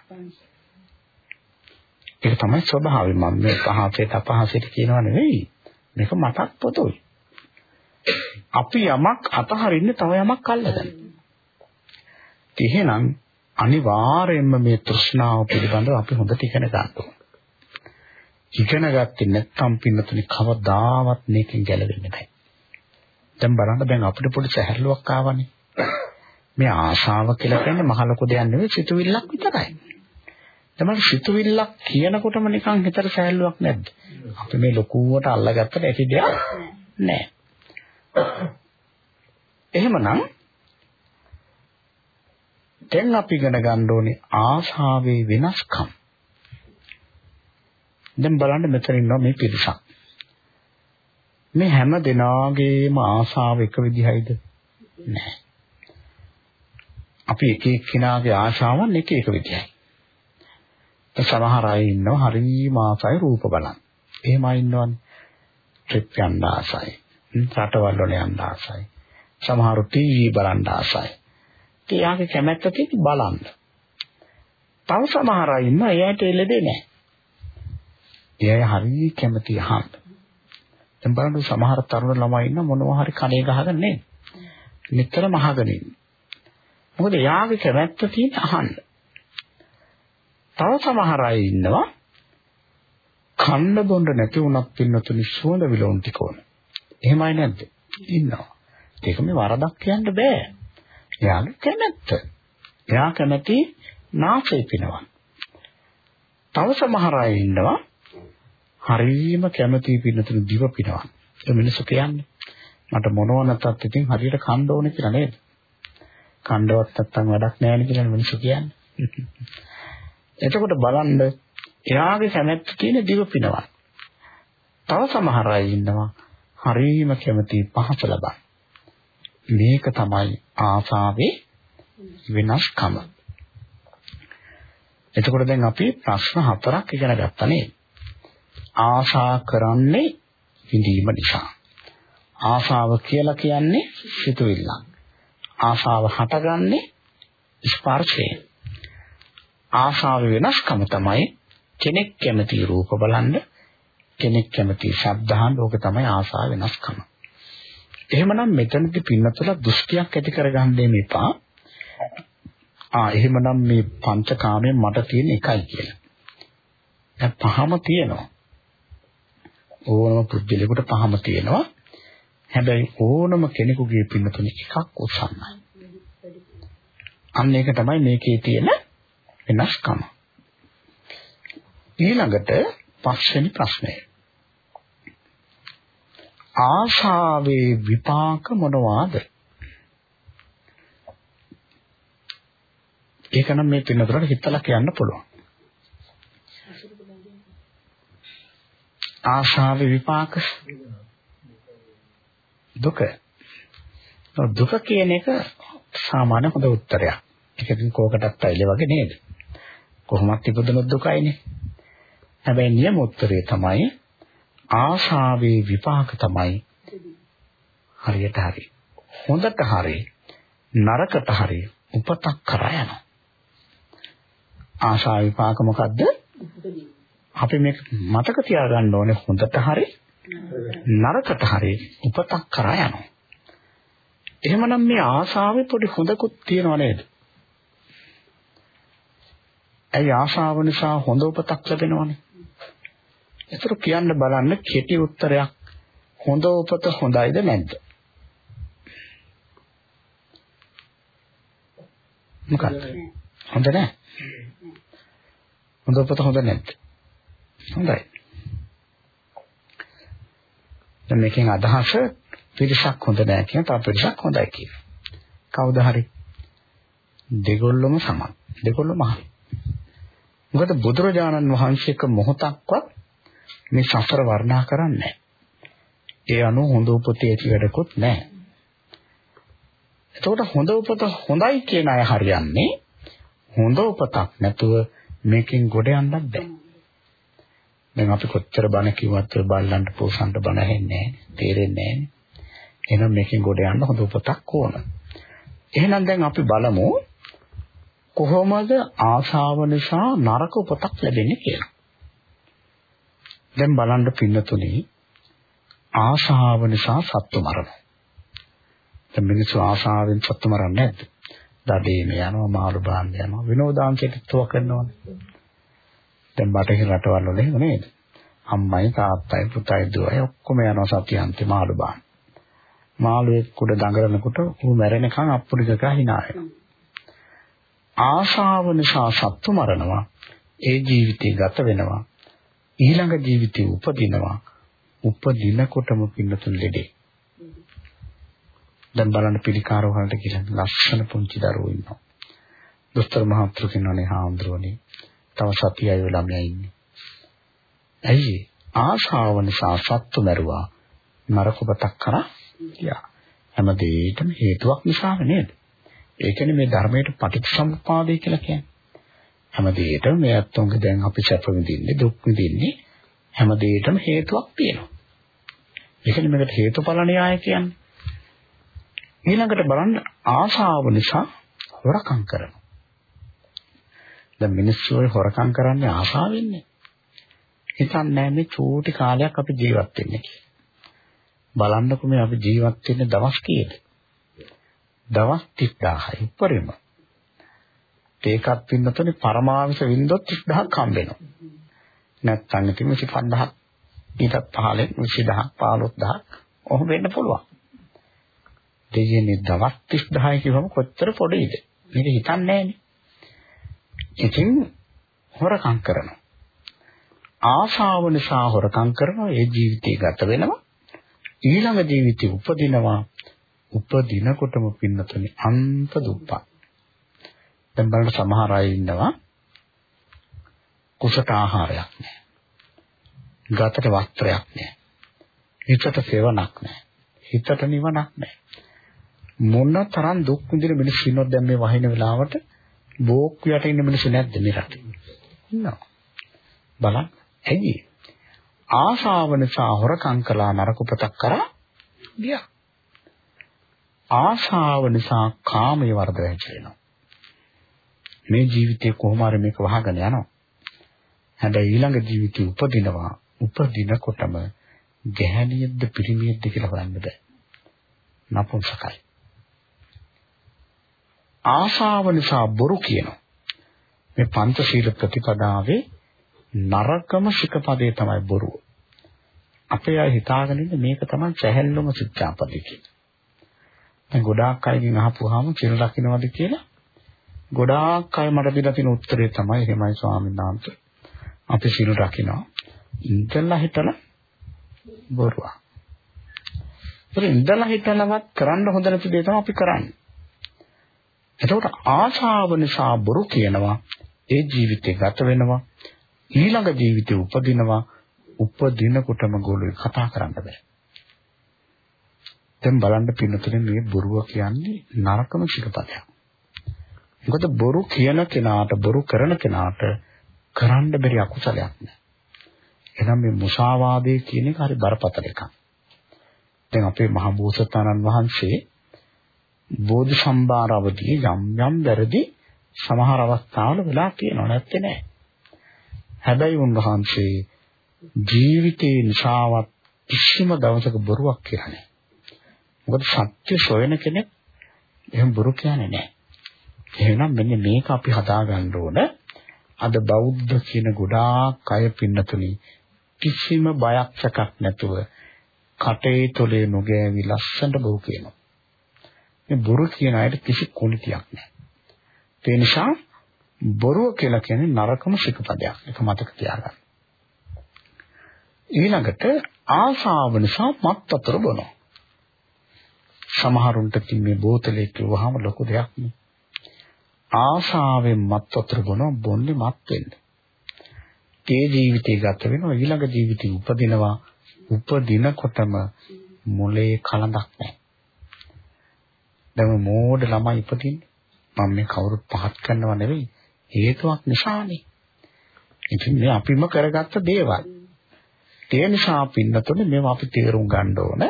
ඒක තමයි ස්වභාවය මම මේ පහසෙට අපහසෙට කියනවා නෙවෙයි. මේක මටත් පොදුයි. අපි යමක් අතහරින්නේ තව යමක් අල්ලගන්න. එහෙනම් අනිවාර්යයෙන්ම මේ තෘෂ්ණාව පිළිබඳව අපි හොඳට ඉගෙන ගන්න ඕනේ. ඉගෙන ගත්තේ නැත්නම් පින්නතුනි කවදාවත් මේකෙන් ගැලවෙන්නේ නැහැ. දැන් බලන්න දැන් අපිට පොඩි සැහැල්ලුවක් ආවනේ. මේ ආශාව කියලා කියන්නේ මහ ලොකු දෙයක් නෙවෙයි සිතුවිල්ලක් විතරයි. තමයි සිතුවිල්ලක් කියනකොටම නිකන් හිතට සැහැල්ලුවක් නැද්ද? අපි මේ ලොකුවට අල්ලගත්තට ඇති දෙයක් නැහැ. එහෙමනම් දැන් අපි ඉගෙන ගන්න ඕනේ ආශාවේ වෙනස්කම්. දැන් බලන්න මෙතන ඉන්නවා මේ පිරිසක්. මේ හැම දිනාගේම ආශාව එක විදිහයිද? නැහැ. අපි එක එක්කිනාගේ ආශාවන් එක එක විදිහයි. සමහර අය ඉන්නවා හරිම ආසයි රූප බලන්න. එහෙම අය ඉන්නවනේ. ට්‍රිප් යන්න ආසයි. රටවල් වල යන්න ආසයි. සමහරු ටීවී බලන්න ආසයි. එයාගේ කැමැත්ත තියෙන්නේ බලන්න. තව සමහර අය ඉන්නවා එයාට එළදේ නැහැ. එයා හරිය කැමති අහන්න. දැන් බලන්න සමහර තරුණ ළමයි ඉන්න මොනවා හරි කණේ ගහගෙන නේ. නිතරම අහගෙන ඉන්නේ. මොකද එයාගේ කැමැත්ත තියෙන අහන්න. තව සමහර අය ඉන්නවා කන්න බොන්න නැති වුණත් පින්නතුනි සුවඳ විලවුන් ටික ඕන. එහෙමයි නැද්ද? ඉන්නවා. ඒක මේ වරදක් කියන්න බෑ. එයාගේ කැමැත්ත. එයා කැමැති නාසය පිනවන්න. තව සමහර අය ඉන්නවා හරීම කැමැති පින්නතුනි දිව පිනවන්න. ඒ මිනිස්සු කියන්නේ මට මොනව නැතත් ඉතින් හරියට කන්න ඕනේ කියලා නේද? කණ්ඩවත් නැත්තම් වැඩක් නැහැ නේ කියලා මිනිස්සු කියන්නේ. එතකොට බලන්න එයාගේ කැමැත්ත තියෙන දිව පිනවන්න. තව සමහර අය ඉන්නවා හරීම කැමති පහස ලබන්න. මේක තමයි ආසාවේ වෙනස්කම. එතකොට දැන් අපි ප්‍රශ්න හතරක් ඉගෙන ගත්තා නේ. ආශා කරන්නේ විඳීම නිසා. ආශාව කියලා කියන්නේ සිතුවිල්ලක්. ආශාව හටගන්නේ ස්පර්ශයෙන්. ආශාව වෙනස්කම තමයි කෙනෙක් කැමති රූප බලන්න කෙනෙක් කැමති ශබ්ද අහන්න ඕක තමයි ආශාව වෙනස්කම. එහෙමනම් මෙතනදී පින්නතල දෘෂ්ටියක් ඇති කරගන්න එපා. ආ එහෙමනම් මේ පංචකාමයෙන් මට තියෙන එකයි කියලා. දැන් පහම තියෙනවා. ඕනම පුද්ගලයෙකුට පහම තියෙනවා. හැබැයි ඕනම කෙනෙකුගේ පින්නතුනේ එකක් උසන්නයි. අන්න ඒක තමයි මේකේ තියෙන වෙනස්කම. ඊළඟට පස්වෙනි ප්‍රශ්නය. ආශාවේ විපාක මොනවාද? ඒක නම් මේ පින්නතරට හිතලා කියන්න පුළුවන්. ආශාවේ විපාක දුක. දුක කියන එක සාමාන්‍ය හොඳ උත්තරයක්. ඒක ඉතින් කෝකටත් අයිල වගේ නේද? කොහොමත් ඉපදුනොත් දුකයිනේ. හැබැයි නියම උත්තරය තමයි ආශාවේ විපාක තමයි හරියට හරි. හොඳට හරි නරකට හරි උපතක් කරා යනවා. ආශා විපාක මොකද්ද? අපි මේක මතක තියාගන්න ඕනේ හොඳට හරි නරකට හරි උපතක් කරා යනවා. එහෙමනම් මේ ආශාවේ පොඩි හොඳකුත් තියෙනව නේද? ඇයි ආශාව නිසා හොඳ උපතක් ලැබෙනවනේ? ඒතර කියන්න බලන්න කෙටි උත්තරයක් හොඳ උපත හොඳයිද නැද්ද? මොකක්ද? හොඳ නැහැ. හොඳ උපත හොඳ නැද්ද? හොඳයි. දැන් මේකෙන් අදහස පිරිසක් හොඳ නැහැ කියන තව පිරිසක් හොඳයි කියන. කවුද හරි? දෙගොල්ලොම සමාන. දෙගොල්ලොම හරි. මොකද බුදුරජාණන් වහන්සේක මොහොතක්වත් මේ සසර වර්ණනා කරන්නේ ඒ අනුව හොඳ උපතේ ඇති වැඩකුත් නැහැ. එතකොට හොඳ උපත හොඳයි කියන අය හරියන්නේ හොඳ උපතක් නැතුව මේකෙන් ගොඩ යන්නත් බෑ. දැන් අපි කොච්චර බණ කිව්වත් බල්ලන්ට පොසන්ට බණ ඇහෙන්නේ නැහැ, තේරෙන්නේ නැහැ. එහෙනම් මේකෙන් ගොඩ යන්න හොඳ උපතක් ඕන. එහෙනම් දැන් අපි බලමු කොහොමද ආශාව නිසා නරක උපතක් ලැබෙන්නේ කියලා. දැන් බලන්න පින්නතුනේ ආශාව නිසා සත්තු මරනවා. දැන් මිනිස්සු ආශාවෙන් සත්තු මරන්නේ නැද්ද? දඩේම යනවා මාළු බාන්න යනවා විනෝදාංශයට තුව කරනවානේ. දැන් බටහිර රටවල් වල එහෙම නේද? අම්මයි තාත්තයි පුතයි දුවයි ඔක්කොම යනවා සතියන්තේ මාළු බාන්න. මාළුවෙක් කුඩ දඟලනකොට ඌ මැරෙනකන් අප්පුඩි ගග hina ආශාව නිසා සත්තු මරනවා. ඒ ජීවිතේ ගත වෙනවා. ඊළඟ ජීවිතේ උපදිනවා. උපදිනකොටම පින්නතුන් ලෙඩේ. දැන් බලන්න පිළිකාරවලට කියලා ලස්සන පුංචි දරුවෝ ඉන්නවා. දොස්තර මහත්තුරු කියනවානේ හාමුදුරුවනේ තව සතියයි ළමයා ඉන්නේ. ඇයි ආශාව නිසා සත්තු මරුවා නරකපතක් කරා ගියා. හැම දෙයකම හේතුවක් නිසා නේද? ඒ කියන්නේ මේ ධර්මයට පටිච්චසමුප්පාදය කියලා කියන්නේ. හැම දෙයකම මේ අත්ොංග දැන් අපි සැප විඳින්නේ දුක් විඳින්නේ හැම දෙයකම හේතුවක් තියෙනවා. ඒ කියන්නේ මේකට හේතුඵල න්‍යාය කියන්නේ. ඊළඟට බලන්න ආශාව නිසා හොරකම් කරනවා. දැන් මිනිස්සු ඔය හොරකම් කරන්නේ ආශාවෙන්නේ. හිතන්නේ මේ චූටි කාලයක් අපි ජීවත් වෙන්නේ කියලා. බලන්නකො මේ අපි ජීවත් වෙන්නේ දවස් කීයද? දවස් 30000යි උඩරිම. ඒකත් පින්නතනේ පරමාංශ වින්දොත් 30000ක් හම්බ වෙනවා. නැත්තම් ඉතින් 25000ක් ඊටත් පහලෙන් 20000ක් 15000ක් ඔහොම වෙන්න පුළුවන්. දෙයනේ දවස් 30000 කිව්වම කොච්චර පොඩිද? මේක හිතන්නේ නැහනේ. ඉතින් හොරකම් කරනවා. ආශාව නිසා හොරකම් කරනවා ඒ ජීවිතය ගත වෙනවා. ඊළඟ ජීවිතේ උපදිනවා. උපදිනකොටම පින්නතුනි අන්ත දුප්පත්. දැන් බලන්න සමහර අය ඉන්නවා කුසට ආහාරයක් නැහැ. ගතට වස්ත්‍රයක් නැහැ. හිතට සෙවණක් නැහැ. හිතට නිවනක් නැහැ. මොන තරම් දුක් විඳින මිනිස්සු ඉන්නවද දැන් මේ වහින වෙලාවට බෝක්කු යට ඉන්න මිනිස්සු නැද්ද මේ රටේ? ඉන්නවා. බලන්න. ඇයි? ආශාව නිසා හොරකම් කළා නරක උපතක් කරා ගියා. ආශාව නිසා කාමයේ වර්ධ වෙනවා. මේ ජීවිතේ කොහොම හරි මේක වහගෙන යනවා. හැබැයි ඊළඟ ජීවිතේ උපදිනවා. උපදිනකොටම ගැහණියෙක්ද පිරිමියෙක්ද කියලා හොයන්න බෑ. නපුංසකයි. ආශාව නිසා බොරු කියනවා. මේ පංචශීල ප්‍රතිපදාවේ නරකම ශිකපදේ තමයි බොරුව. අපේ අය හිතාගෙන ඉන්නේ මේක තමයි සැහැල්ලුම ශික්ෂාපදේ කියලා. දැන් ගොඩාක් අයගෙන් අහපුවාම සිල් රකින්නවද කියලා ගොඩාක් අය මට දීලා තියෙන උත්තරේ තමයි එහෙමයි ස්වාමීන් වහන්සේ. අපි සිල් රකින්නවා. ඉඳලා හිටලා බොරුවක්. ඒක ඉඳලා හිටලවත් කරන්න හොඳ නැති දේ තමයි අපි කරන්නේ. එතකොට ආශාව නිසා බොරු කියනවා ඒ ජීවිතේ ගත වෙනවා ඊළඟ ජීවිතේ උපදිනවා උපදිනකොටම ගොළුයි කතා කරන්න බෑ දැන් බලන්න පින්නතුනේ මේ බොරුව කියන්නේ නරකම ශිකපදයක් මොකද බොරු කියන කෙනාට බොරු කරන කෙනාට කරන්න බැරි අකුසලයක් නෑ එහෙනම් මේ මුසාවාදයේ කියන එක හරි බරපතල එකක් දැන් අපේ මහ බෝසතාණන් වහන්සේ බෝධි සම්භාර අවදී යම් යම් වැරදි සමහර අවස්ථාවල වෙලා තියෙනව නැත්තේ නෑ. හැබැයි උන්වහන්සේ ජීවිතේ නිසාවත් කිසිම දවසක බොරුවක් කියලා නෑ. මොකද සත්‍ය සොයන කෙනෙක් එහෙම බොරු කියන්නේ නෑ. එහෙනම් මෙන්න මේක අපි හදාගන්න ඕන. අද බෞද්ධ කියන ගොඩාක් අය පින්නතුනි කිසිම බයක් සැකක් නැතුව කටේ තොලේ නොගෑවි ලස්සනට බොරු කියනවා. මේ බොරු කියන අයට කිසි කුලිතියක් නැහැ. ඒ නිසා බොරුව කියලා කියන්නේ නරකම ශිකපදයක්. ඒක මතක තියාගන්න. ඊළඟට ආසාව නිසා මත් වතුර බොනවා. සමහරුන්ට මේ බෝතලේ කිව්වහම ලොකු දෙයක් නේ. ආසාවෙන් මත් වතුර බොනවා බොන්නේ මත් වෙන්න. ඒ ජීවිතය ගත වෙනවා ඊළඟ ජීවිතය උපදිනවා උපදිනකොටම මොලේ කලඳක් නැහැ. දැන් මෝඩ ළමයි ඉපදින්නේ. මම මේ කවුරුත් පහත් කරනව නෙවෙයි. හේතුවක් නිසානේ. ඉතින් මේ අපිම කරගත්ත දේවල්. ඒ නිසා පින්නතුනේ මේවා අපි තේරුම් ගන්න ඕන.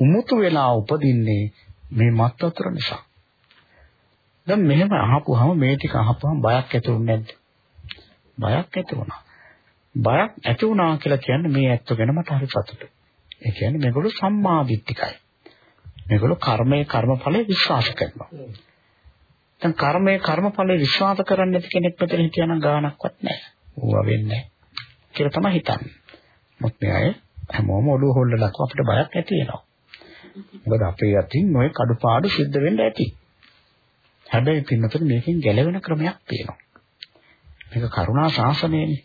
උමුතු වෙලා උපදින්නේ මේ මත් වතුර නිසා. දැන් මෙහෙම අහපුවාම මේ ටික අහපුවාම බයක් ඇති වුනේ නැද්ද? බයක් ඇති වුණා. බයක් ඇති වුණා කියලා කියන්නේ මේ ඇත්ත ගැන මට හරි සතුටුයි. ඒ කියන්නේ මේගොල්ලෝ සම්මා දිට්ඨිකයි. මේගොල්ලෝ කර්මයේ කර්මඵලයේ විශ්වාස කරනවා. දැන් කර්මයේ කර්මඵලයේ විශ්වාස කරන්නේ නැති කෙනෙක් මෙතන හිටියනම් ගානක්වත් නැහැ. ඌව වෙන්නේ කියලා තමයි හිතන්නේ. මොකද මේ අය හැමෝම ඔළුව හොල්ලලා අපිට බයක් ඇති වෙනවා. මොකද අපේ අතින් ඔය කඩුපාඩු සිද්ධ වෙන්න ඇති. හැබැයි පින්නතට මේකෙන් ගැලවෙන ක්‍රමයක් තියෙනවා. මේක කරුණා ශාසනයනේ.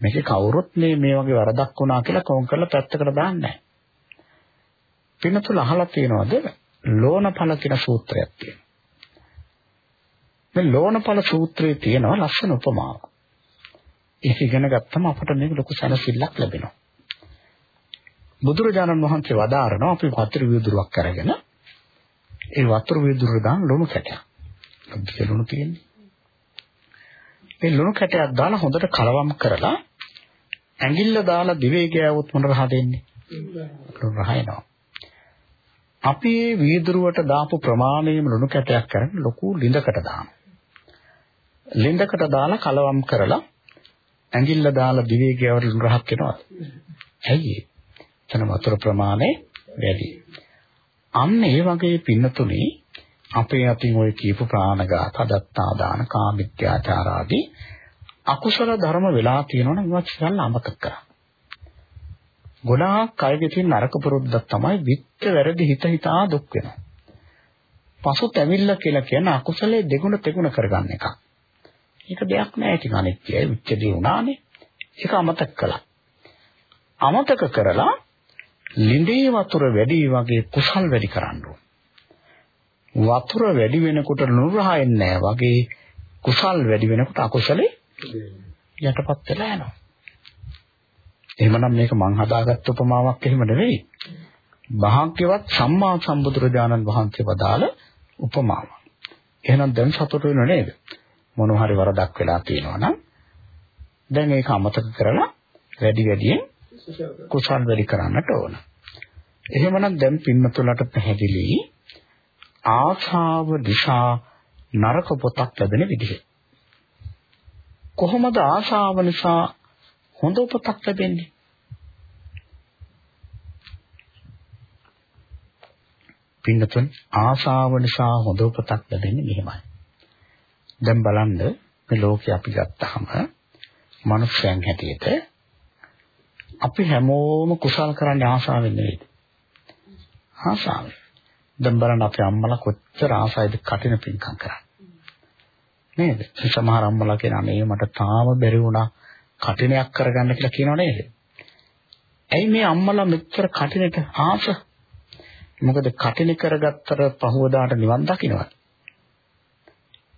මේක කවුරුත් මේ මේ වගේ වරදක් වුණා කියලා කොම් කරලා පැත්තකට දාන්නේ නැහැ. පින්නතුල අහලා තියෙනවද? ලෝණඵල කියන සූත්‍රයක් තියෙනවා. මේ ලෝණඵල සූත්‍රයේ තියෙනවා ලස්සන උපමාවක්. ඒක ඉගෙන ගත්තම අපට මේක ලොකු සැලසිල්ලක් ලැබෙනවා. බුදුරජාණන් වහන්සේ වදාරනවා අපි වතුර විදුරුවක් අරගෙන ඒ වතුර විදුරුව දාන ලුණු කැටයක්. අපි ලුණු තියෙන්නේ. මේ ලුණු කැටයක් දාලා හොඳට කලවම් කරලා ඇඟිල්ල දාලා දිවේ ගෑවුත් මොන රහ දෙන්නේ? ලුණු රහ එනවා. අපි මේ වීදුරුවට දාපු ප්‍රමාණයම ලුණු කැටයක් කරන් ලොකු ලිඳකට දානවා. ලිඳකට දාලා කලවම් කරලා ඇඟිල්ල දාලා දිවේ ගෑවට ලුණු රහක් එනවා. ඇයි ඒ? එතන වතුර ප්‍රමාණය වැඩි. අන්න ඒ වගේ පින්නතුනේ අපේ අතින් ওই කියපු ප්‍රාණඝාත, දත්තා දාන, කාමිත්‍යාචාර ආදී අකුසල ධර්ම වෙලා තියෙනවනම් ඒවා සියල්ල අමතක කරා. ගොඩාක් අයගේ තියෙන නරක පුරුද්දක් තමයි විත්ත වැරදි හිත හිතා දුක් වෙනවා. පසු තැවිල්ල කියලා කියන අකුසලයේ දෙගුණ තෙගුණ කරගන්න එකක්. ඒක දෙයක් නෑ ඉතින් අනිත්‍යයි විච්ඡේදී වුණානේ. ඒක අමතක කළා. අමතක කරලා ලිඳේ වතුර වැඩි වගේ කුසල් වැඩි කරන්න වතුර වැඩි වෙනකොට නුරහයෙන් නෑ වගේ කුසල් වැඩි වෙනකොට අකුසලේ යටපත් වෙලා යනවා. එහෙමනම් මේක මං හදාගත්ත උපමාවක් එහෙම නෙවෙයි. භාග්‍යවත් සම්මා සම්බුදුරජාණන් වහන්සේ වදාළ උපමාවක්. එහෙනම් දැන් සතුට වෙනව නේද? මොන හරි වරදක් වෙලා තියෙනවා නම් දැන් ඒක අමතක කරලා වැඩි වැඩියෙන් කුසල් වැඩි කරන්නට ඕන. එහෙමනම් දැන් පින්නතුලට පැහැදිලි ආශාව දිශා නරක පොතක් ලැබෙන විදිහ. කොහොමද ආශාව නිසා හොඳ පොතක් ලැබෙන්නේ? පින්නතුන් ආශාව නිසා හොඳ පොතක් ලැබෙන්නේ මෙහෙමයි. දැන් බලන්න මේ ලෝකේ අපි ගත්තාම මනුෂ්‍යයන් හැටියට අපි හැමෝම කුසල් කරන්නේ ආශාවෙන් නෙවෙයි. ආශාවෙන්. දැන් බලන්න අපේ අම්මලා කොච්චර ආසයිද කටින පින්කම් කරන්නේ. නේද? සමහර අම්මලා කියන අනේ මට තාම බැරි වුණා කටිනයක් කරගන්න කියලා කියනව නේද? ඇයි මේ අම්මලා මෙච්චර කටිනට ආස? මොකද කටින කරගත්තට පහවදාට නිවන් දකින්නවද?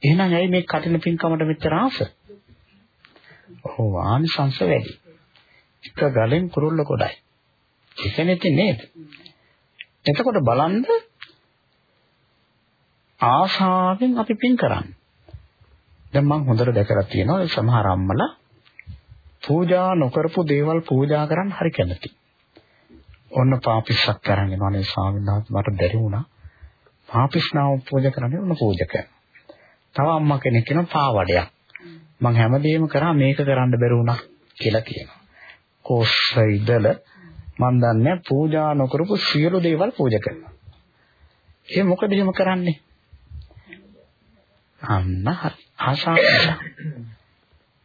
එහෙනම් ඇයි මේ කටින පින්කමට මෙච්චර ආස? ඔව් ආනිසංස වැඩි. එක ගලෙන් කුරුල්ල කොටයි. ඒක නැති නේද? එතකොට බලන්න ආශාවෙන් අපි පින් කරන්නේ. දැන් මම හොඳට දැකලා තියෙනවා සමහර අම්මලා පූජා නොකරපු දේවල් පූජා කරන්න හරි කැමති. ඔන්න පාපිස්සක් කරන් යනවානේ ස්වාමීන් වහන්සේ මට බැරි වුණා. පාපිස්නාව පූජා කරන්නේ ඔන්න පූජක. තව අම්මා කෙනෙක් කියනවා පාවඩයක්. මං හැමදේම කරා මේක කරන්න බැරි වුණා කියලා කියනවා. කොස්ස ඉදල මන් දන්නේ පූජා නොකරපු සියලු දේවල් පූජා කරනවා. ඒ මොකද එහෙම කරන්නේ? අන්න හරි. ආශාව නිසා.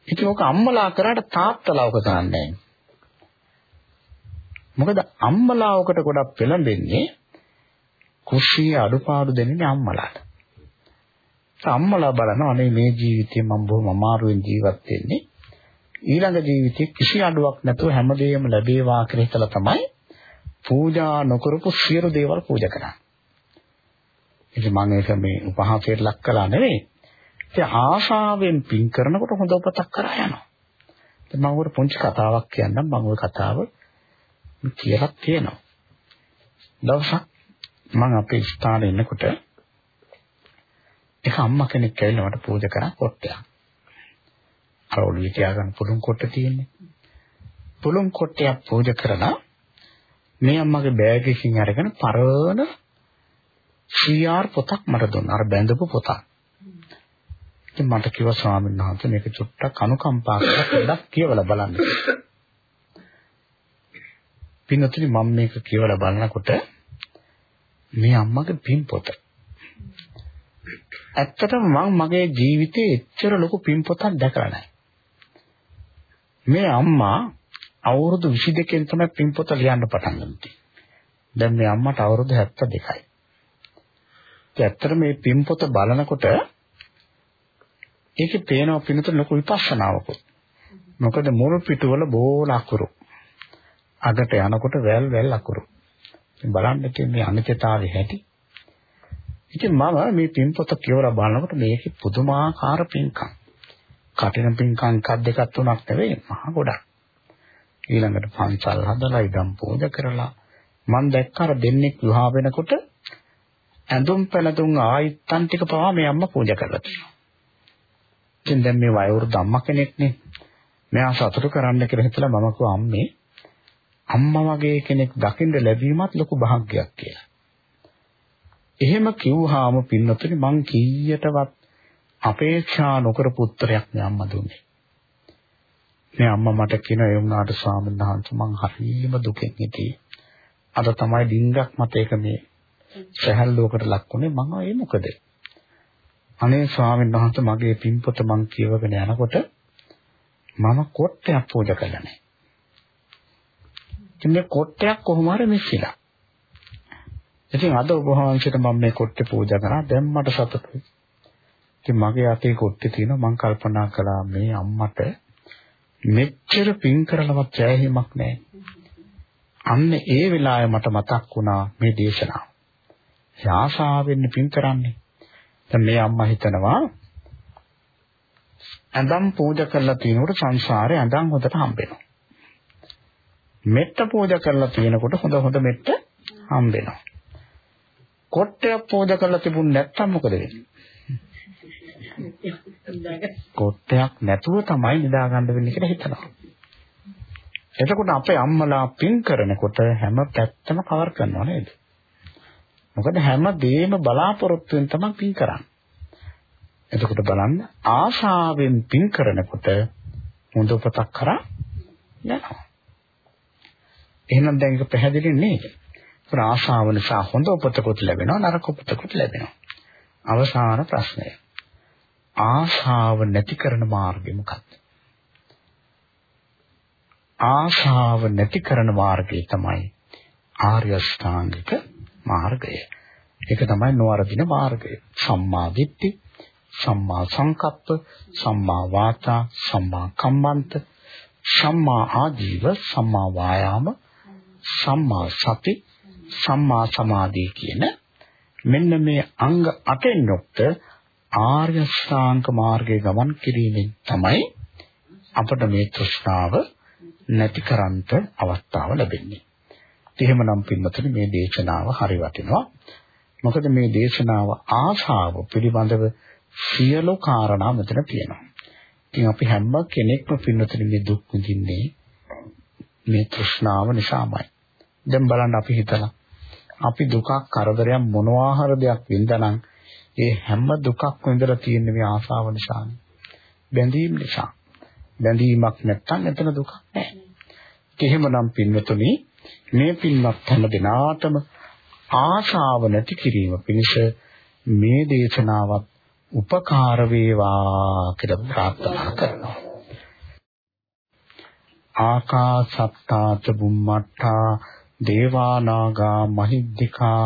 ඉතින් ඔක අම්මලා කරාට තාත්තලා ඔක කරන්නේ මොකද අම්මලා ඔකට ගොඩක් පෙළඹෙන්නේ කුෂී අඩුපාඩු දෙන්නේ අම්මලාට. අම්මලා බලනවා අනේ මේ ජීවිතේ මම බොහොම අමාරුවෙන් ජීවත් වෙන්නේ. ඊළඟ ජීවිතේ කිසි අඩුවක් නැතුව හැමදේම ලැබේවා කියලා හිතලා තමයි පූජා නොකරපු සියලු දේවල් පූජා කරන්නේ. ඉතින් මම ඒක මේ උපහාසයට ලක් කළා නෙවෙයි. ඒ ආශාවෙන් පින් කරනකොට හොඳ උපතක් කරා යනවා. ඉතින් මම උකට පුංචි කතාවක් කියන්නම් මම ওই කතාව කියලා තියෙනවා. දවසක් මම අපේ ස්ථානයේ ඉන්නකොට එක අම්මා කෙනෙක් ඇවිල්ලා මට පූජා කරා කොට්ටයක්. අර ඔළුවේ තියාගන්න පුළුන් කොට්ට තියෙන්නේ. පුළුන් කොට්ටයක් පූජා කරලා මේ අම්මගේ බෑග් එකකින් අරගෙන පරණ CR පොතක් මට දුන්නා. අර බැඳපු පොතක්. ඉතින් මට කිව්වා ස්වාමීන් වහන්සේ මේක චුට්ටක් අනුකම්පා කරලා පොඩ්ඩක් කියවලා බලන්න. පින්නතුනි මම මේක කියවලා බලනකොට මේ අම්මගේ පින් පොත. ඇත්තටම මම මගේ ජීවිතේ එච්චර ලොකු පින්පොතක් දැකලා නැහැ. මේ අම්මා අවුරුදු 22කින් තමයි පින්පොත ලියන්න පටන් ගත්තේ. දැන් මේ අම්මට අවුරුදු 72යි. ඒ ඇත්තට මේ පින්පොත බලනකොට ඒකේ පේනවා පිනත ලොකු විපස්සනාවකුත්. මොකද මුල් පිටුවල බෝල අකුරු. අගට යනකොට වැල් වැල් අකුරු. බලන්න තියෙන මේ අනිත්‍යතාවය හැටි. ඉතින් මම මේ පින්පොත කියවලා බලනකොට මේකේ පුදුමාකාර පින්කම්. කටින පින්කම් එකක් දෙකක් තුනක් නෙවෙයි මහා ගොඩක්. ඊළඟට පන්සල් හදලා ඉදම් පූජා කරලා මම දැක්ක අර දෙන්නෙක් විවාහ වෙනකොට ඇඳුම් පැළඳුම් ආයිත්තන් ටික පවා මේ අම්මා පූජා කරලා තියෙනවා. ඉතින් දැන් මේ වයෝවෘද්ධ අම්මා කෙනෙක්නේ. මෙයා සතුටු කරන්න කියලා හිතලා මම කිව්වා අම්මේ අම්මා වගේ කෙනෙක් දකින්න ලැබීමත් ලොකු භාග්යක් කියලා. එහෙම කිව්වහම පින්නතුනි මං කීයටවත් අපේක්ෂා නොකරපු උත්තරයක් මේ අම්මා දුන්නේ. මේ අම්මා මට කියන ඒ වුණාට ස්වාමීන් වහන්සේ මං හරියම දුකෙන් හිටියේ. අද තමයි ඩිංගක් මත ඒක මේ සහැල්ලුවකට ලක්ුණේ මම ඒ මොකද? අනේ ස්වාමීන් වහන්සේ මගේ පින්පොත මං කියවගෙන යනකොට මම කොට්ටයක් පූජා කළා නෑ. ඉතින් මේ කොට්ටයක් කොහොම හරි මිස්සිලා. ඉතින් අද ඔබ වහන්සේට මම මේ කොට්ටේ පූජා කරා දැන් මට සතුටුයි. ඉතින් මගේ අතේ කොට්ටේ තියෙනවා මම කල්පනා කළා මේ අම්මට මෙච්චර පින් කරලවත් ජයහිමක් නැහැ. අන්න ඒ වෙලාවේ මට මතක් වුණා මේ දේශනාව. ආශාවෙන් පින් කරන්නේ. දැන් මේ අම්මා හිතනවා ඇඳම් පූජා කරලා තිනකොට සංසාරේ ඇඳම් හොඳට හම්බෙනවා. මෙත්ත පූජා කරලා තියෙනකොට හොඳ හොඳ මෙත්ත හම්බෙනවා. කොට්ටයක් පූජා කරලා තිබුණ නැත්තම් මොකද වෙන්නේ? කොට්ටයක් නැතුව තමයි නිදා ගන්න වෙන්නේ කියලා හිතනවා. එතකොට අපේ අම්මලා පින් කරනකොට හැම පැත්තම කවර් කරනවා නේද? මොකද හැම දෙයක්ම බලාපොරොත්තුෙන් තමයි පින් කරන්නේ. එතකොට බලන්න ආශාවෙන් පින් කරනකොට හොඳ උපතක් කරා යනවා. එහෙනම් දැන් ඒක පැහැදිලි නේද? ආශාව නිසා හොඳ උපතකුත් ලැබෙනවා නරක උපතකුත් ලැබෙනවා. අවසාන ප්‍රශ්නය. ආශාව නැති කරන මාර්ගය මොකක්ද? ආශාව නැති කරන මාර්ගය තමයි ආර්ය අෂ්ටාංගික මාර්ගය. ඒක තමයි නොවරදින මාර්ගය. සම්මා දිට්ඨි, සම්මා සංකප්ප, සම්මා වාචා, සම්මා කම්මන්ත, සම්මා ආජීව, සම්මා වායාම, සම්මා සති සම්මා සමාධිය කියන මෙන්න මේ අංග 8න් යුක්ත ආර්ය ශ්‍රාංක මාර්ගයේ ගමන් කිරීමෙන් තමයි අපට මේ තෘෂ්ණාව නැති කරන්ට අවස්ථාව ලැබෙන්නේ. එහෙමනම් පින්වතුනි මේ දේශනාව හරි වටිනවා. මොකද මේ දේශනාව ආශාව පිළිබඳව සියලු කාරණා මෙතන තියෙනවා. ඉතින් අපි හැම කෙනෙක්ම පින්වතුනි මේ දුක් විඳින්නේ මේ තෘෂ්ණාව නිසාමයි. දැන් බලන්න අපි හිතලා අපි දුකක් කරදරයක් මොනවා හරි දෙයක් වින්දානම් ඒ හැම දුකක්ම විඳලා තියෙන්නේ මේ ආසාව නිසානේ. බැඳීම් නිසා. බැඳීමක් නැත්තම් එතන දුකක් නැහැ. එහෙමනම් පින්වතුනි මේ පින්වත් හැම දිනාටම ආශාව නැති කිරීම පිණිස මේ දේශනාවත් උපකාර වේවා කියලා ප්‍රාර්ථනා කරනවා. ආකාසත්තාච බුම්මත්තා දේවා නාග මහිද්దికා